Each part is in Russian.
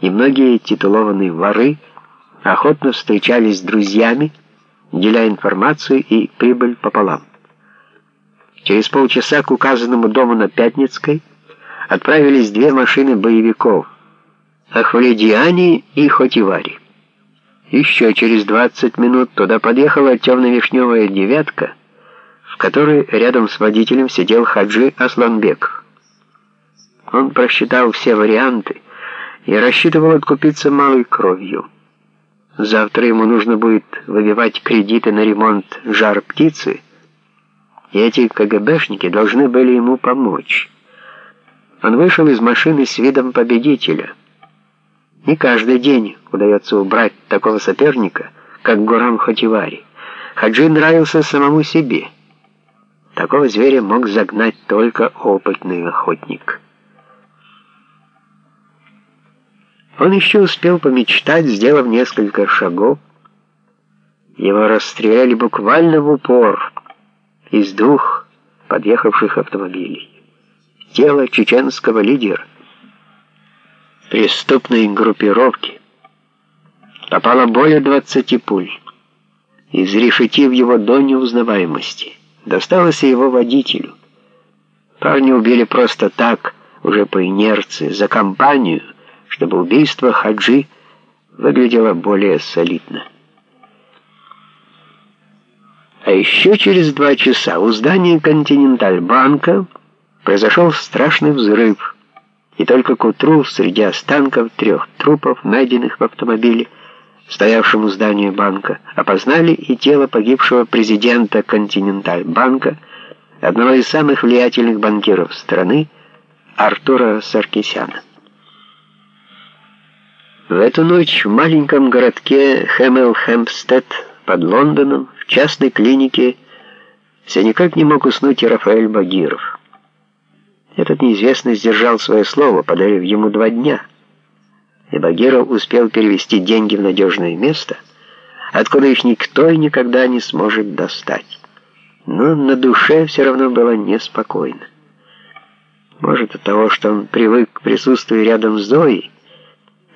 и многие титулованные воры охотно встречались с друзьями, деля информацию и прибыль пополам. Через полчаса к указанному дому на Пятницкой отправились две машины боевиков Ахваледиани и Хотивари. Еще через 20 минут туда подъехала темно-вишневая девятка, в которой рядом с водителем сидел Хаджи Асланбеков. Он просчитал все варианты и рассчитывал откупиться малой кровью. Завтра ему нужно будет выбивать кредиты на ремонт жар-птицы, и эти КГБшники должны были ему помочь. Он вышел из машины с видом победителя. Не каждый день удается убрать такого соперника, как Гурам Хативари. Хаджи нравился самому себе. Такого зверя мог загнать только опытный охотник. Он еще успел помечтать, сделав несколько шагов. Его расстреляли буквально в упор из двух подъехавших автомобилей. Тело чеченского лидера преступной группировки попало более 20 пуль, изрешетив его до неузнаваемости. Досталось его водителю. Парня убили просто так, уже по инерции, за компанию, чтобы убийство Хаджи выглядело более солидно. А еще через два часа у здания «Континенталь-банка» произошел страшный взрыв, и только к утру среди останков трех трупов, найденных в автомобиле, стоявшем у здания банка, опознали и тело погибшего президента «Континенталь-банка», одного из самых влиятельных банкиров страны, Артура Саркисяна. В эту ночь в маленьком городке Хэмел-Хэмпстед под Лондоном в частной клинике все никак не мог уснуть и Рафаэль Багиров. Этот неизвестный сдержал свое слово, подарив ему два дня, и Багиров успел перевести деньги в надежное место, откуда их никто и никогда не сможет достать. Но на душе все равно было неспокойно. Может, от того, что он привык к присутствию рядом с Зоей,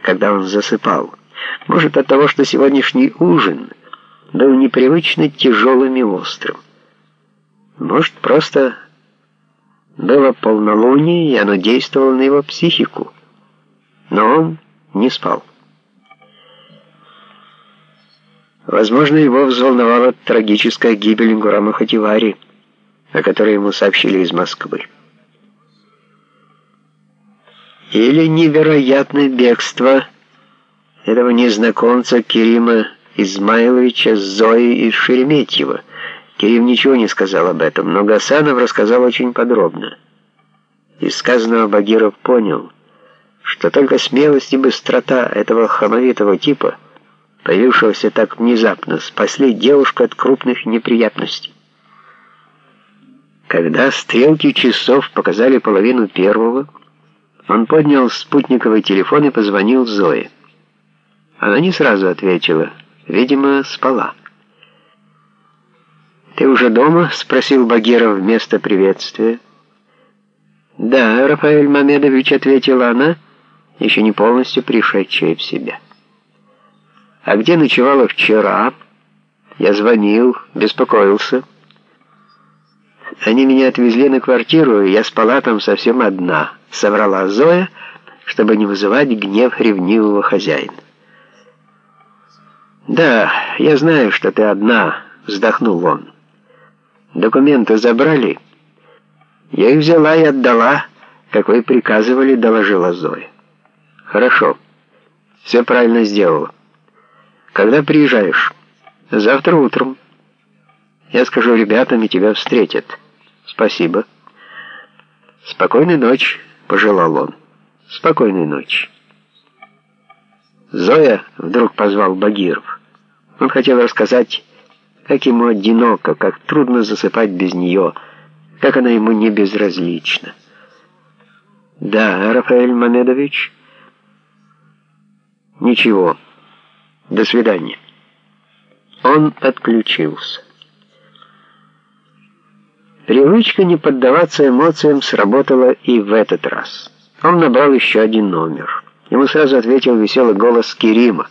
когда он засыпал. Может, от того, что сегодняшний ужин был непривычно тяжелым и острым. Может, просто было полнолуние, и оно действовало на его психику. Но он не спал. Возможно, его взволновала трагическая гибель Гурама Хативари, о которой ему сообщили из Москвы или невероятное бегство этого незнакомца Керима Измайловича Зои из Шереметьева. Керим ничего не сказал об этом, но Гасанов рассказал очень подробно. Из сказанного Багиров понял, что только смелость и быстрота этого хамовитого типа, появившегося так внезапно, спасли девушку от крупных неприятностей. Когда стрелки часов показали половину первого, он поднял спутниковый телефон и позвонил Зое. Она не сразу ответила. Видимо, спала. «Ты уже дома?» — спросил Багиров вместо приветствия. «Да, Рафаэль Мамедович», — ответила она, еще не полностью пришедшая в себя. «А где ночевала вчера?» «Я звонил, беспокоился». «Они меня отвезли на квартиру, и я спала там совсем одна» соврала Зоя, чтобы не вызывать гнев ревнивого хозяина. «Да, я знаю, что ты одна», — вздохнул он. «Документы забрали?» «Я их взяла и отдала, как вы приказывали», — доложила Зоя. «Хорошо. Все правильно сделала. Когда приезжаешь?» «Завтра утром. Я скажу ребятам, и тебя встретят». «Спасибо». «Спокойной ночи» пожелал он. «Спокойной ночи». «Зоя!» — вдруг позвал Багиров. Он хотел рассказать, как ему одиноко, как трудно засыпать без нее, как она ему не безразлична. «Да, Рафаэль Мамедович?» «Ничего. До свидания». Он отключился. Привычка не поддаваться эмоциям сработала и в этот раз. Он набрал еще один номер. Ему сразу ответил веселый голос Керима.